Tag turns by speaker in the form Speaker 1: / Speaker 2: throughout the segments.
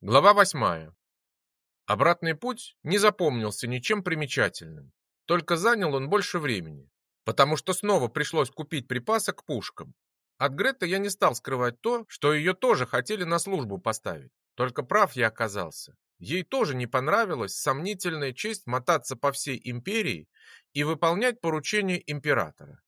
Speaker 1: Глава восьмая. Обратный путь не запомнился ничем примечательным. Только занял он больше времени, потому что снова пришлось купить припасы к пушкам. От Греты я не стал скрывать то, что ее тоже хотели на службу поставить. Только прав я оказался. Ей тоже не понравилась сомнительная честь мотаться по всей империи и выполнять поручения императора.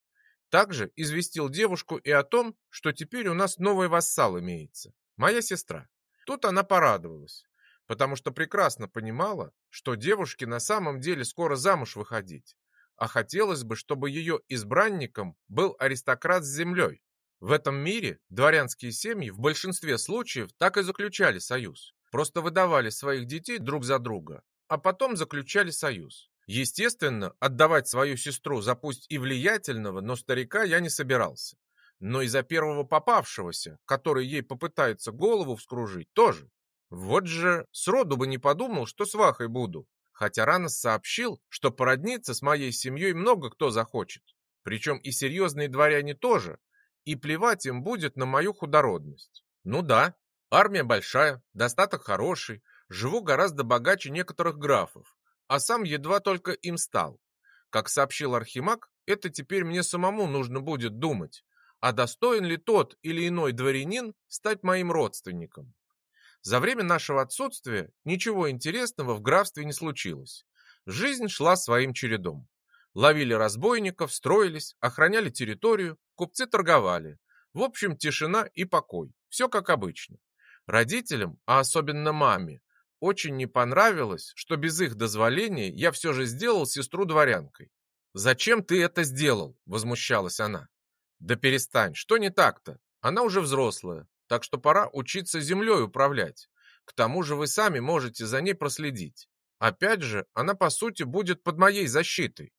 Speaker 1: Также известил девушку и о том, что теперь у нас новый вассал имеется, моя сестра. Тут она порадовалась, потому что прекрасно понимала, что девушке на самом деле скоро замуж выходить, а хотелось бы, чтобы ее избранником был аристократ с землей. В этом мире дворянские семьи в большинстве случаев так и заключали союз. Просто выдавали своих детей друг за друга, а потом заключали союз. Естественно, отдавать свою сестру за пусть и влиятельного, но старика я не собирался но и за первого попавшегося, который ей попытается голову вскружить, тоже. Вот же сроду бы не подумал, что свахой буду, хотя рано сообщил, что породниться с моей семьей много кто захочет, причем и серьезные дворяне тоже, и плевать им будет на мою худородность. Ну да, армия большая, достаток хороший, живу гораздо богаче некоторых графов, а сам едва только им стал. Как сообщил Архимаг, это теперь мне самому нужно будет думать, а достоин ли тот или иной дворянин стать моим родственником. За время нашего отсутствия ничего интересного в графстве не случилось. Жизнь шла своим чередом. Ловили разбойников, строились, охраняли территорию, купцы торговали. В общем, тишина и покой. Все как обычно. Родителям, а особенно маме, очень не понравилось, что без их дозволения я все же сделал сестру дворянкой. «Зачем ты это сделал?» – возмущалась она. Да перестань, что не так-то? Она уже взрослая, так что пора учиться землей управлять. К тому же вы сами можете за ней проследить. Опять же, она по сути будет под моей защитой.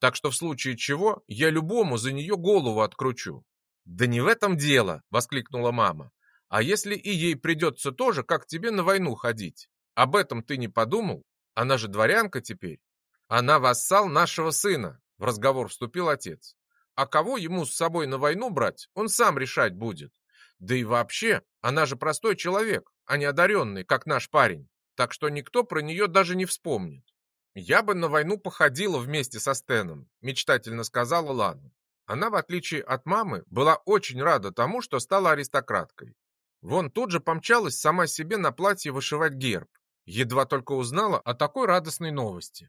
Speaker 1: Так что в случае чего я любому за нее голову откручу. Да не в этом дело, воскликнула мама. А если и ей придется тоже, как тебе на войну ходить? Об этом ты не подумал? Она же дворянка теперь. Она вассал нашего сына, в разговор вступил отец. А кого ему с собой на войну брать, он сам решать будет. Да и вообще, она же простой человек, а не одаренный, как наш парень. Так что никто про нее даже не вспомнит. «Я бы на войну походила вместе со Стеном», – мечтательно сказала Лана. Она, в отличие от мамы, была очень рада тому, что стала аристократкой. Вон тут же помчалась сама себе на платье вышивать герб. Едва только узнала о такой радостной новости.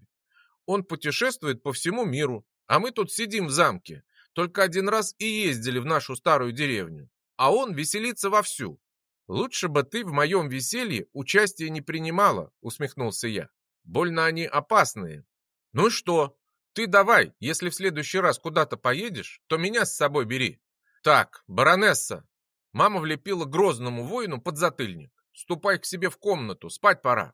Speaker 1: Он путешествует по всему миру, а мы тут сидим в замке, только один раз и ездили в нашу старую деревню, а он веселится вовсю. Лучше бы ты в моем веселье участие не принимала, усмехнулся я. Больно они опасные. Ну что? Ты давай, если в следующий раз куда-то поедешь, то меня с собой бери. Так, баронесса. Мама влепила грозному воину под затыльник. Ступай к себе в комнату, спать пора.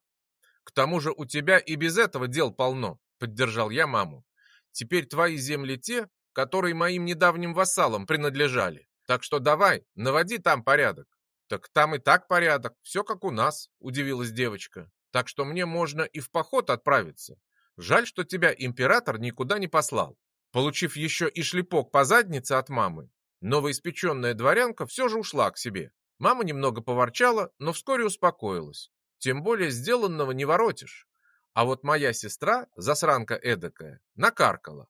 Speaker 1: К тому же у тебя и без этого дел полно, поддержал я маму. Теперь твои земли те, которые моим недавним вассалам принадлежали. Так что давай, наводи там порядок. Так там и так порядок, все как у нас, удивилась девочка. Так что мне можно и в поход отправиться. Жаль, что тебя император никуда не послал. Получив еще и шлепок по заднице от мамы, новоиспеченная дворянка все же ушла к себе. Мама немного поворчала, но вскоре успокоилась. Тем более сделанного не воротишь. А вот моя сестра, засранка эдакая, накаркала.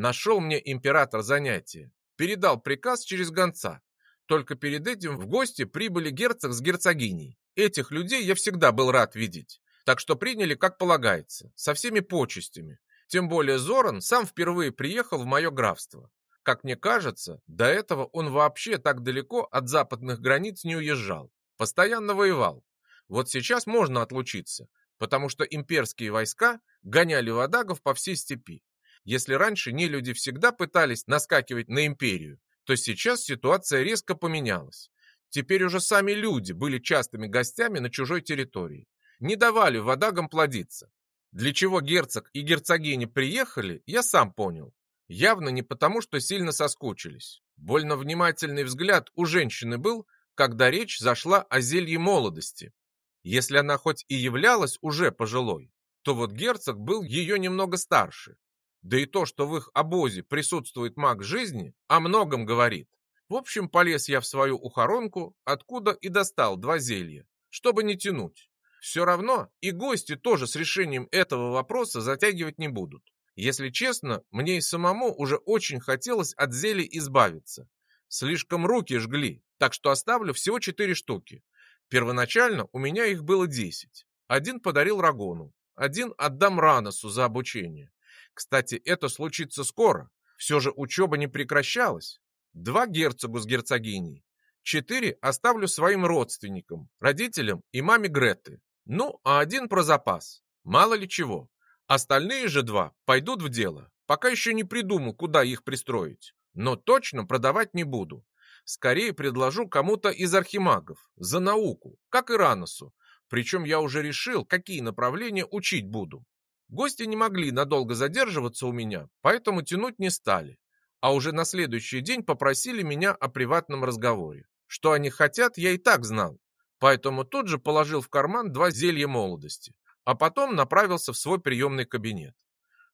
Speaker 1: Нашел мне император занятие. Передал приказ через гонца. Только перед этим в гости прибыли герцог с герцогиней. Этих людей я всегда был рад видеть. Так что приняли как полагается, со всеми почестями. Тем более Зоран сам впервые приехал в мое графство. Как мне кажется, до этого он вообще так далеко от западных границ не уезжал. Постоянно воевал. Вот сейчас можно отлучиться, потому что имперские войска гоняли водагов по всей степи. Если раньше нелюди всегда пытались наскакивать на империю, то сейчас ситуация резко поменялась. Теперь уже сами люди были частыми гостями на чужой территории. Не давали водагам плодиться. Для чего герцог и герцогиня приехали, я сам понял. Явно не потому, что сильно соскучились. Больно внимательный взгляд у женщины был, когда речь зашла о зелье молодости. Если она хоть и являлась уже пожилой, то вот герцог был ее немного старше. Да и то, что в их обозе присутствует маг жизни, о многом говорит. В общем, полез я в свою ухоронку, откуда и достал два зелья. чтобы не тянуть. Все равно и гости тоже с решением этого вопроса затягивать не будут. Если честно, мне и самому уже очень хотелось от зелий избавиться. Слишком руки жгли, так что оставлю всего четыре штуки. Первоначально у меня их было десять. Один подарил Рагону, один отдам Раносу за обучение. Кстати, это случится скоро. Все же учеба не прекращалась. Два герцогу с герцогиней. Четыре оставлю своим родственникам, родителям и маме Греты. Ну, а один про запас. Мало ли чего. Остальные же два пойдут в дело. Пока еще не придумал, куда их пристроить. Но точно продавать не буду. Скорее предложу кому-то из архимагов. За науку, как и Раносу. Причем я уже решил, какие направления учить буду. Гости не могли надолго задерживаться у меня, поэтому тянуть не стали. А уже на следующий день попросили меня о приватном разговоре. Что они хотят, я и так знал поэтому тут же положил в карман два зелья молодости, а потом направился в свой приемный кабинет.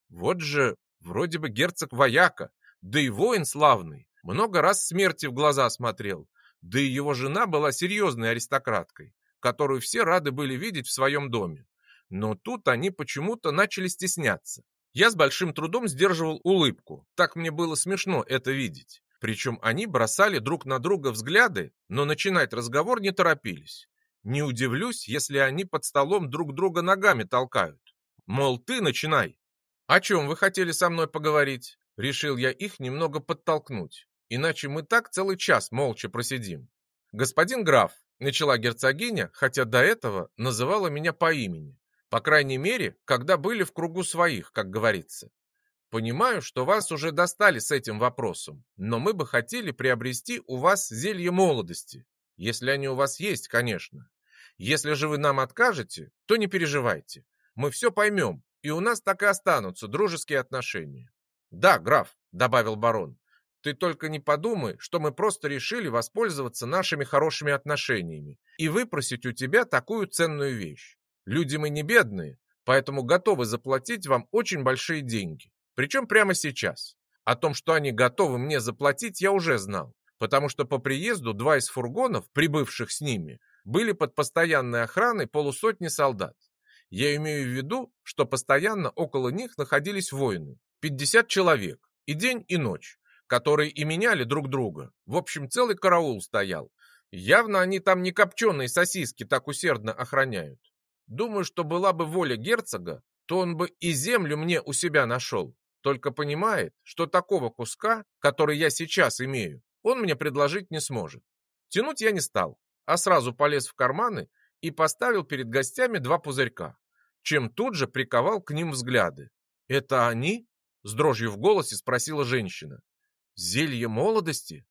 Speaker 1: Вот же, вроде бы герцог вояка, да и воин славный, много раз смерти в глаза смотрел, да и его жена была серьезной аристократкой, которую все рады были видеть в своем доме. Но тут они почему-то начали стесняться. Я с большим трудом сдерживал улыбку, так мне было смешно это видеть. Причем они бросали друг на друга взгляды, но начинать разговор не торопились. Не удивлюсь, если они под столом друг друга ногами толкают. Мол, ты начинай. О чем вы хотели со мной поговорить? Решил я их немного подтолкнуть. Иначе мы так целый час молча просидим. Господин граф, начала герцогиня, хотя до этого называла меня по имени. По крайней мере, когда были в кругу своих, как говорится. Понимаю, что вас уже достали с этим вопросом, но мы бы хотели приобрести у вас зелье молодости, если они у вас есть, конечно. Если же вы нам откажете, то не переживайте. Мы все поймем, и у нас так и останутся дружеские отношения. Да, граф, добавил барон, ты только не подумай, что мы просто решили воспользоваться нашими хорошими отношениями и выпросить у тебя такую ценную вещь. Люди мы не бедные, поэтому готовы заплатить вам очень большие деньги. Причем прямо сейчас. О том, что они готовы мне заплатить, я уже знал, потому что по приезду два из фургонов, прибывших с ними, были под постоянной охраной полусотни солдат. Я имею в виду, что постоянно около них находились воины, 50 человек, и день, и ночь, которые и меняли друг друга. В общем, целый караул стоял. Явно они там не копченые сосиски так усердно охраняют. Думаю, что была бы воля герцога, то он бы и землю мне у себя нашел, только понимает, что такого куска, который я сейчас имею, он мне предложить не сможет. Тянуть я не стал, а сразу полез в карманы и поставил перед гостями два пузырька, чем тут же приковал к ним взгляды. «Это они?» — с дрожью в голосе спросила женщина. «Зелье молодости?»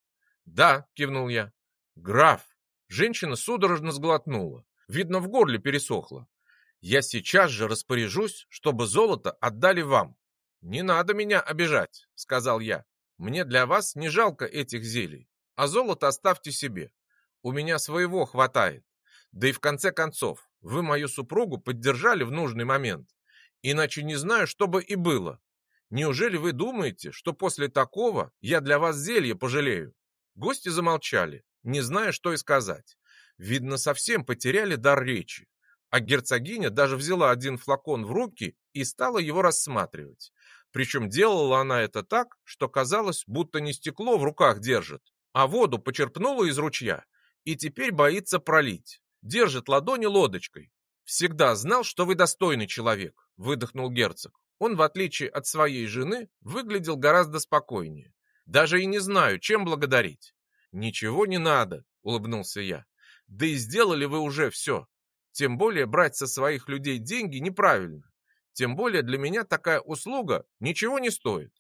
Speaker 1: «Да», — кивнул я. «Граф!» Женщина судорожно сглотнула. Видно, в горле пересохло. «Я сейчас же распоряжусь, чтобы золото отдали вам. «Не надо меня обижать», — сказал я. «Мне для вас не жалко этих зелий, а золото оставьте себе. У меня своего хватает. Да и в конце концов, вы мою супругу поддержали в нужный момент. Иначе не знаю, что бы и было. Неужели вы думаете, что после такого я для вас зелье пожалею?» Гости замолчали, не зная, что и сказать. Видно, совсем потеряли дар речи. А герцогиня даже взяла один флакон в руки и стала его рассматривать. Причем делала она это так, что казалось, будто не стекло в руках держит, а воду почерпнула из ручья и теперь боится пролить. Держит ладони лодочкой. «Всегда знал, что вы достойный человек», — выдохнул герцог. Он, в отличие от своей жены, выглядел гораздо спокойнее. «Даже и не знаю, чем благодарить». «Ничего не надо», — улыбнулся я. «Да и сделали вы уже все. Тем более брать со своих людей деньги неправильно. Тем более для меня такая услуга ничего не стоит.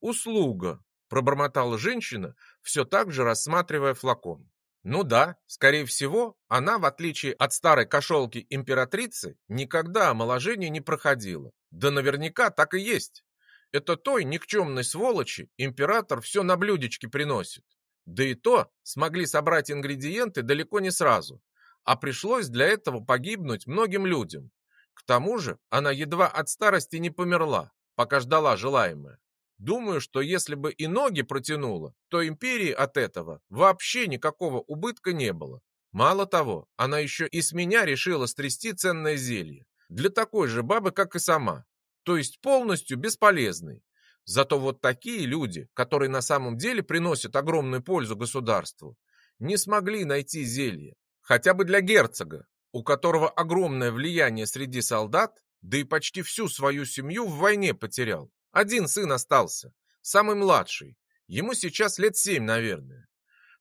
Speaker 1: Услуга, пробормотала женщина, все так же рассматривая флакон. Ну да, скорее всего, она, в отличие от старой кошелки императрицы, никогда омоложение не проходила. Да наверняка так и есть. Это той никчемной сволочи император все на блюдечке приносит. Да и то смогли собрать ингредиенты далеко не сразу, а пришлось для этого погибнуть многим людям. К тому же она едва от старости не померла, пока ждала желаемое. Думаю, что если бы и ноги протянула, то империи от этого вообще никакого убытка не было. Мало того, она еще и с меня решила стрясти ценное зелье. Для такой же бабы, как и сама. То есть полностью бесполезный. Зато вот такие люди, которые на самом деле приносят огромную пользу государству, не смогли найти зелье. Хотя бы для герцога, у которого огромное влияние среди солдат, да и почти всю свою семью в войне потерял. Один сын остался, самый младший. Ему сейчас лет семь, наверное.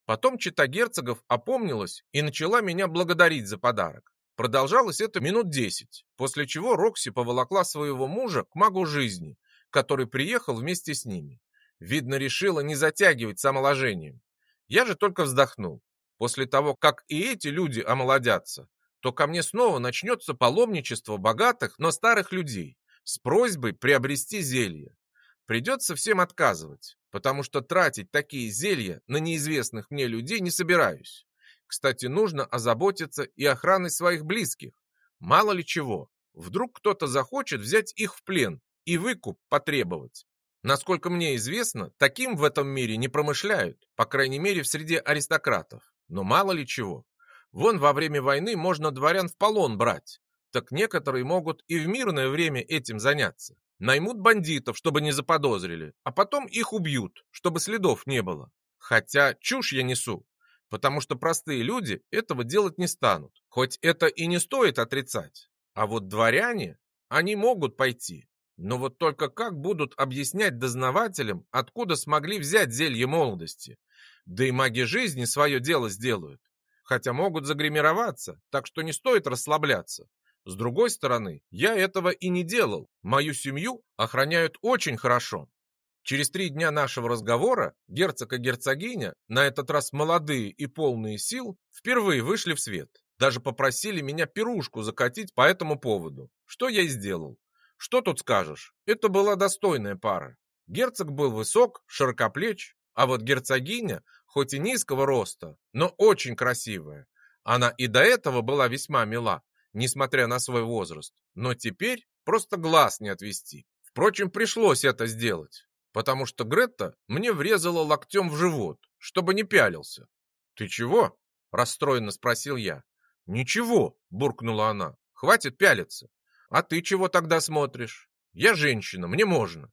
Speaker 1: Потом чита герцогов опомнилась и начала меня благодарить за подарок. Продолжалось это минут десять, после чего Рокси поволокла своего мужа к магу жизни, который приехал вместе с ними. Видно, решила не затягивать с омоложением. Я же только вздохнул. После того, как и эти люди омолодятся, то ко мне снова начнется паломничество богатых, но старых людей с просьбой приобрести зелье. Придется всем отказывать, потому что тратить такие зелья на неизвестных мне людей не собираюсь. Кстати, нужно озаботиться и охраной своих близких. Мало ли чего, вдруг кто-то захочет взять их в плен и выкуп потребовать. Насколько мне известно, таким в этом мире не промышляют, по крайней мере в среде аристократов. Но мало ли чего. Вон во время войны можно дворян в полон брать. Так некоторые могут и в мирное время этим заняться. Наймут бандитов, чтобы не заподозрили, а потом их убьют, чтобы следов не было. Хотя чушь я несу, потому что простые люди этого делать не станут. Хоть это и не стоит отрицать. А вот дворяне, они могут пойти. Но вот только как будут объяснять дознавателям, откуда смогли взять зелье молодости? Да и маги жизни свое дело сделают. Хотя могут загримироваться, так что не стоит расслабляться. С другой стороны, я этого и не делал. Мою семью охраняют очень хорошо. Через три дня нашего разговора герцог и герцогиня, на этот раз молодые и полные сил, впервые вышли в свет. Даже попросили меня пирушку закатить по этому поводу, что я и сделал. Что тут скажешь? Это была достойная пара. Герцог был высок, широкоплеч, а вот герцогиня, хоть и низкого роста, но очень красивая. Она и до этого была весьма мила, несмотря на свой возраст, но теперь просто глаз не отвести. Впрочем, пришлось это сделать, потому что Гретта мне врезала локтем в живот, чтобы не пялился. «Ты чего?» – расстроенно спросил я. «Ничего», – буркнула она, – «хватит пялиться». «А ты чего тогда смотришь?» «Я женщина, мне можно».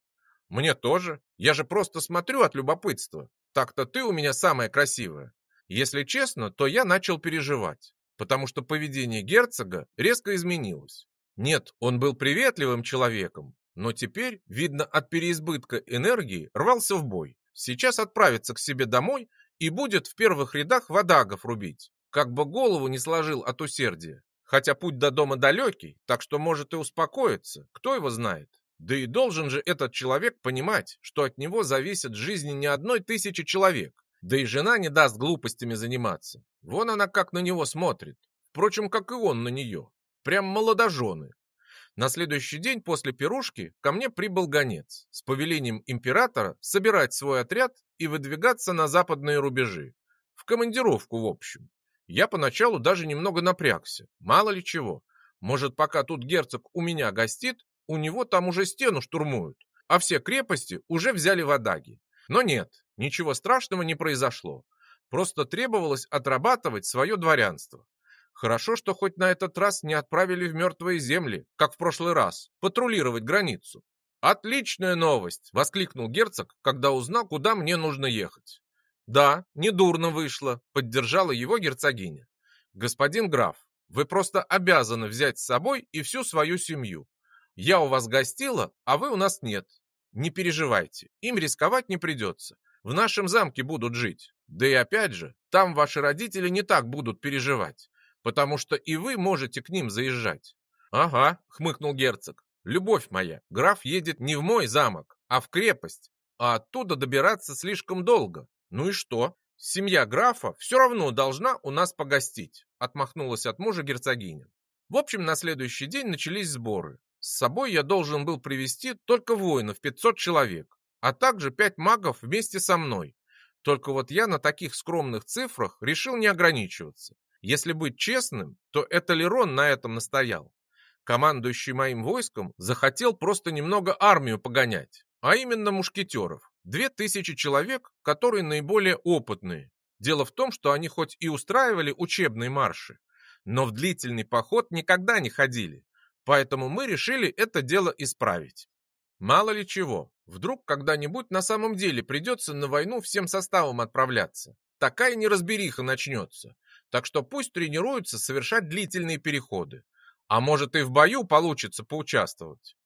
Speaker 1: «Мне тоже. Я же просто смотрю от любопытства. Так-то ты у меня самая красивая». Если честно, то я начал переживать потому что поведение герцога резко изменилось. Нет, он был приветливым человеком, но теперь, видно, от переизбытка энергии рвался в бой. Сейчас отправится к себе домой и будет в первых рядах водагов рубить, как бы голову не сложил от усердия. Хотя путь до дома далекий, так что может и успокоиться, кто его знает. Да и должен же этот человек понимать, что от него зависит жизни не одной тысячи человек. Да и жена не даст глупостями заниматься. Вон она как на него смотрит. Впрочем, как и он на нее. Прям молодожены. На следующий день после пирушки ко мне прибыл гонец с повелением императора собирать свой отряд и выдвигаться на западные рубежи. В командировку, в общем. Я поначалу даже немного напрягся. Мало ли чего. Может, пока тут герцог у меня гостит, у него там уже стену штурмуют, а все крепости уже взяли в Адаги. Но нет, Ничего страшного не произошло. Просто требовалось отрабатывать свое дворянство. Хорошо, что хоть на этот раз не отправили в мертвые земли, как в прошлый раз, патрулировать границу. «Отличная новость!» — воскликнул герцог, когда узнал, куда мне нужно ехать. «Да, недурно вышло», — поддержала его герцогиня. «Господин граф, вы просто обязаны взять с собой и всю свою семью. Я у вас гостила, а вы у нас нет. Не переживайте, им рисковать не придется в нашем замке будут жить. Да и опять же, там ваши родители не так будут переживать, потому что и вы можете к ним заезжать. Ага, хмыкнул герцог. Любовь моя, граф едет не в мой замок, а в крепость, а оттуда добираться слишком долго. Ну и что? Семья графа все равно должна у нас погостить, отмахнулась от мужа герцогиня. В общем, на следующий день начались сборы. С собой я должен был привести только воинов 500 человек, а также пять магов вместе со мной. Только вот я на таких скромных цифрах решил не ограничиваться. Если быть честным, то это Лерон на этом настоял. Командующий моим войском захотел просто немного армию погонять, а именно мушкетеров. Две тысячи человек, которые наиболее опытные. Дело в том, что они хоть и устраивали учебные марши, но в длительный поход никогда не ходили, поэтому мы решили это дело исправить. Мало ли чего, вдруг когда-нибудь на самом деле придется на войну всем составом отправляться. Такая неразбериха начнется, так что пусть тренируются совершать длительные переходы. А может и в бою получится поучаствовать.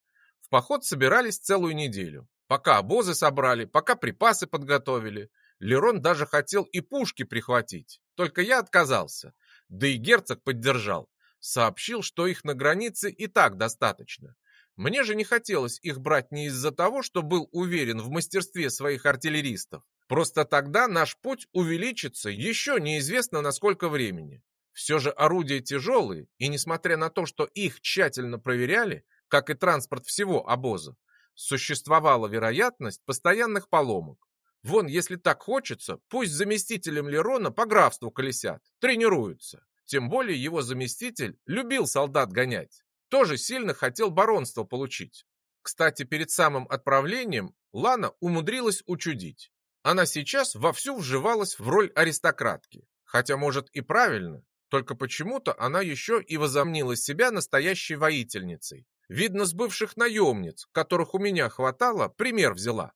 Speaker 1: В поход собирались целую неделю. Пока обозы собрали, пока припасы подготовили. Лерон даже хотел и пушки прихватить. Только я отказался. Да и герцог поддержал. Сообщил, что их на границе и так достаточно. Мне же не хотелось их брать не из-за того, что был уверен в мастерстве своих артиллеристов. Просто тогда наш путь увеличится еще неизвестно на сколько времени. Все же орудия тяжелые, и несмотря на то, что их тщательно проверяли, как и транспорт всего обоза, существовала вероятность постоянных поломок. Вон, если так хочется, пусть заместителем Лерона по графству колесят, тренируются. Тем более его заместитель любил солдат гонять. Тоже сильно хотел баронство получить. Кстати, перед самым отправлением Лана умудрилась учудить. Она сейчас вовсю вживалась в роль аристократки. Хотя, может, и правильно, только почему-то она еще и возомнила себя настоящей воительницей. Видно, с бывших наемниц, которых у меня хватало, пример взяла.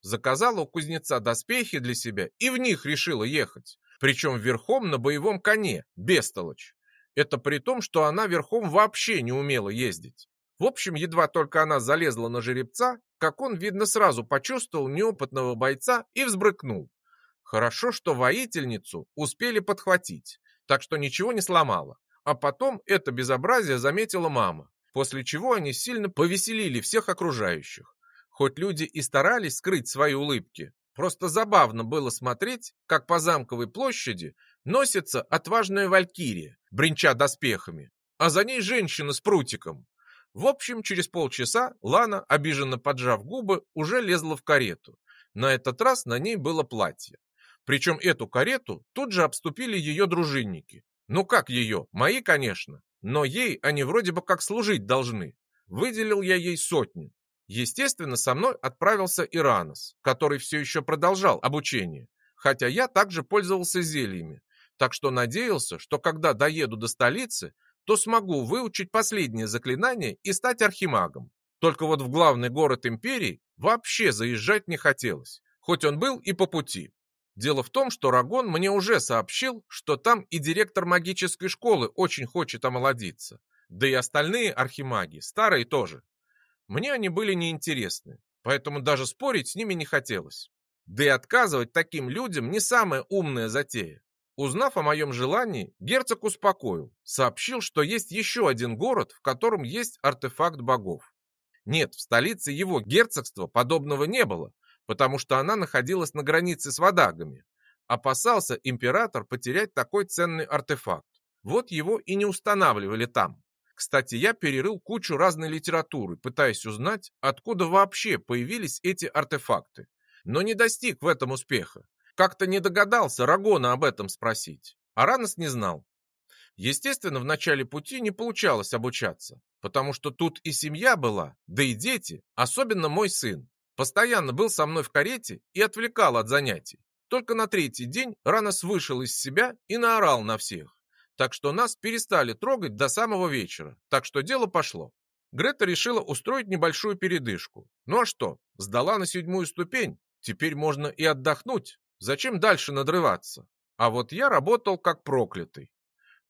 Speaker 1: Заказала у кузнеца доспехи для себя и в них решила ехать. Причем верхом на боевом коне, бестолочь. Это при том, что она верхом вообще не умела ездить. В общем, едва только она залезла на жеребца, как он, видно, сразу почувствовал неопытного бойца и взбрыкнул. Хорошо, что воительницу успели подхватить так что ничего не сломала. А потом это безобразие заметила мама, после чего они сильно повеселили всех окружающих. Хоть люди и старались скрыть свои улыбки, просто забавно было смотреть, как по замковой площади носится отважная валькирия, бренча доспехами, а за ней женщина с прутиком. В общем, через полчаса Лана, обиженно поджав губы, уже лезла в карету. На этот раз на ней было платье. Причем эту карету тут же обступили ее дружинники. Ну как ее? Мои, конечно. Но ей они вроде бы как служить должны. Выделил я ей сотню. Естественно, со мной отправился Иранос, который все еще продолжал обучение. Хотя я также пользовался зельями. Так что надеялся, что когда доеду до столицы, то смогу выучить последнее заклинание и стать архимагом. Только вот в главный город империи вообще заезжать не хотелось, хоть он был и по пути. Дело в том, что Рагон мне уже сообщил, что там и директор магической школы очень хочет омолодиться. Да и остальные архимаги, старые тоже. Мне они были неинтересны, поэтому даже спорить с ними не хотелось. Да и отказывать таким людям не самая умная затея. Узнав о моем желании, герцог успокоил, сообщил, что есть еще один город, в котором есть артефакт богов. Нет, в столице его герцогства подобного не было, потому что она находилась на границе с водагами. Опасался император потерять такой ценный артефакт. Вот его и не устанавливали там. Кстати, я перерыл кучу разной литературы, пытаясь узнать, откуда вообще появились эти артефакты. Но не достиг в этом успеха. Как-то не догадался Рагона об этом спросить. Аранос не знал. Естественно, в начале пути не получалось обучаться, потому что тут и семья была, да и дети, особенно мой сын. Постоянно был со мной в карете и отвлекал от занятий. Только на третий день Ранос вышел из себя и наорал на всех. Так что нас перестали трогать до самого вечера. Так что дело пошло. Грета решила устроить небольшую передышку. Ну а что, сдала на седьмую ступень. Теперь можно и отдохнуть. Зачем дальше надрываться? А вот я работал как проклятый.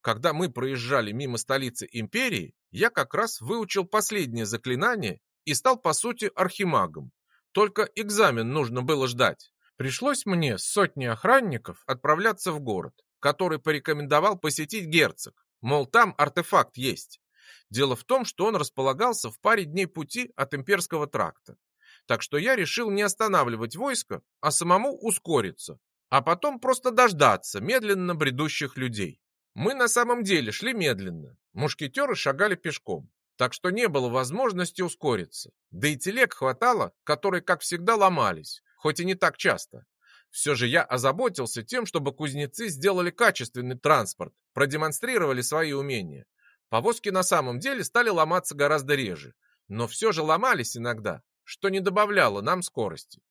Speaker 1: Когда мы проезжали мимо столицы империи, я как раз выучил последнее заклинание и стал, по сути, архимагом. Только экзамен нужно было ждать. Пришлось мне с сотней охранников отправляться в город, который порекомендовал посетить герцог. Мол, там артефакт есть. Дело в том, что он располагался в паре дней пути от имперского тракта. Так что я решил не останавливать войско, а самому ускориться, а потом просто дождаться медленно бредущих людей. Мы на самом деле шли медленно. Мушкетеры шагали пешком так что не было возможности ускориться. Да и телег хватало, которые, как всегда, ломались, хоть и не так часто. Все же я озаботился тем, чтобы кузнецы сделали качественный транспорт, продемонстрировали свои умения. Повозки на самом деле стали ломаться гораздо реже, но все же ломались иногда, что не добавляло нам скорости.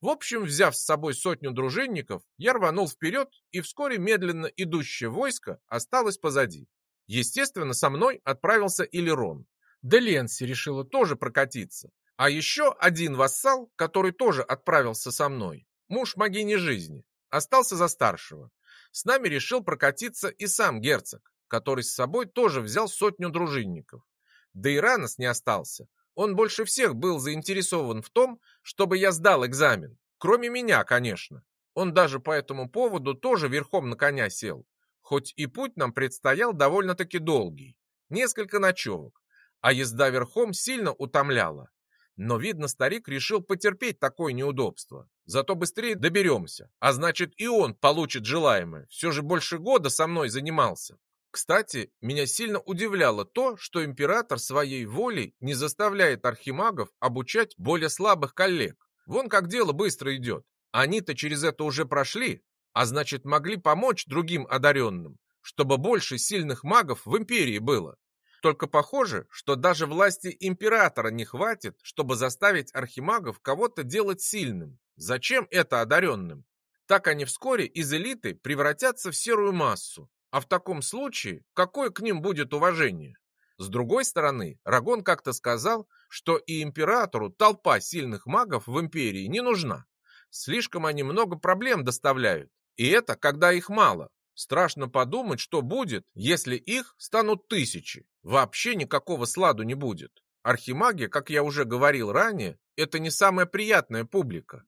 Speaker 1: В общем, взяв с собой сотню дружинников, я рванул вперед, и вскоре медленно идущее войско осталось позади. Естественно, со мной отправился Илерон. Да Ленси решила тоже прокатиться. А еще один вассал, который тоже отправился со мной, муж могини жизни, остался за старшего. С нами решил прокатиться и сам герцог, который с собой тоже взял сотню дружинников. Да и Ранос не остался. Он больше всех был заинтересован в том, чтобы я сдал экзамен. Кроме меня, конечно. Он даже по этому поводу тоже верхом на коня сел. Хоть и путь нам предстоял довольно-таки долгий. Несколько ночевок. А езда верхом сильно утомляла. Но, видно, старик решил потерпеть такое неудобство. Зато быстрее доберемся. А значит, и он получит желаемое. Все же больше года со мной занимался. Кстати, меня сильно удивляло то, что император своей волей не заставляет архимагов обучать более слабых коллег. Вон как дело быстро идет. Они-то через это уже прошли, а значит могли помочь другим одаренным, чтобы больше сильных магов в империи было. Только похоже, что даже власти императора не хватит, чтобы заставить архимагов кого-то делать сильным. Зачем это одаренным? Так они вскоре из элиты превратятся в серую массу, а в таком случае, какое к ним будет уважение? С другой стороны, Рагон как-то сказал, что и императору толпа сильных магов в империи не нужна. Слишком они много проблем доставляют. И это, когда их мало. Страшно подумать, что будет, если их станут тысячи. Вообще никакого сладу не будет. Архимаги, как я уже говорил ранее, это не самая приятная публика.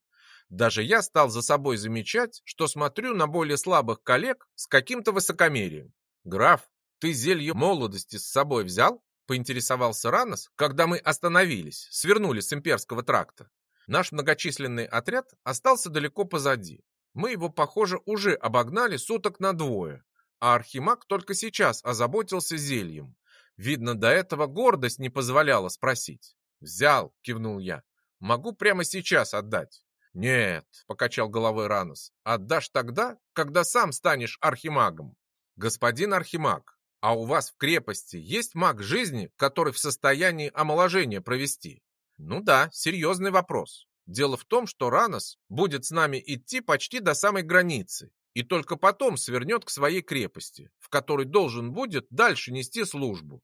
Speaker 1: Даже я стал за собой замечать, что смотрю на более слабых коллег с каким-то высокомерием. «Граф, ты зелье молодости с собой взял?» — поинтересовался Ранос, когда мы остановились, свернули с имперского тракта. Наш многочисленный отряд остался далеко позади. Мы его, похоже, уже обогнали суток на двое, а Архимаг только сейчас озаботился зельем. Видно, до этого гордость не позволяла спросить. «Взял», — кивнул я. «Могу прямо сейчас отдать». «Нет», — покачал головой Ранос, — «отдашь тогда, когда сам станешь архимагом». «Господин архимаг, а у вас в крепости есть маг жизни, который в состоянии омоложения провести?» «Ну да, серьезный вопрос. Дело в том, что Ранос будет с нами идти почти до самой границы и только потом свернет к своей крепости, в которой должен будет дальше нести службу.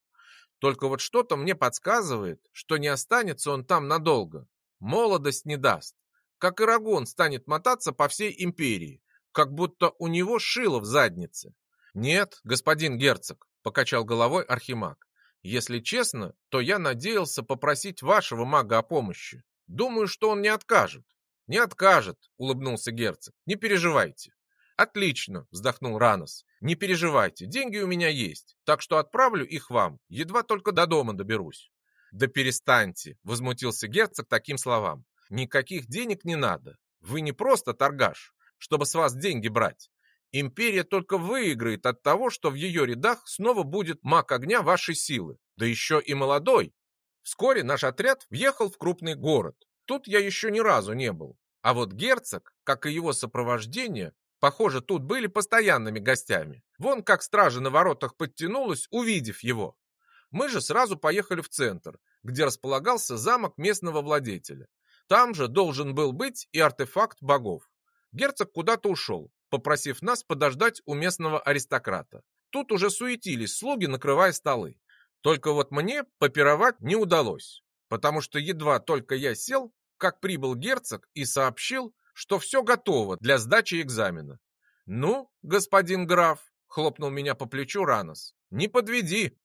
Speaker 1: Только вот что-то мне подсказывает, что не останется он там надолго. Молодость не даст как Ирагон станет мотаться по всей империи, как будто у него шило в заднице. Нет, господин герцог, покачал головой Архимаг. Если честно, то я надеялся попросить вашего мага о помощи. Думаю, что он не откажет. Не откажет, улыбнулся герцог. Не переживайте. Отлично, вздохнул Ранос. Не переживайте, деньги у меня есть, так что отправлю их вам, едва только до дома доберусь. Да перестаньте, возмутился герцог таким словам. Никаких денег не надо. Вы не просто торгаш, чтобы с вас деньги брать. Империя только выиграет от того, что в ее рядах снова будет маг огня вашей силы, да еще и молодой. Вскоре наш отряд въехал в крупный город. Тут я еще ни разу не был. А вот герцог, как и его сопровождение, похоже, тут были постоянными гостями. Вон как стража на воротах подтянулась, увидев его. Мы же сразу поехали в центр, где располагался замок местного владетеля. Там же должен был быть и артефакт богов. Герцог куда-то ушел, попросив нас подождать у местного аристократа. Тут уже суетились слуги, накрывая столы. Только вот мне попировать не удалось, потому что едва только я сел, как прибыл герцог и сообщил, что все готово для сдачи экзамена. «Ну, господин граф», — хлопнул меня по плечу Ранос, — «не подведи,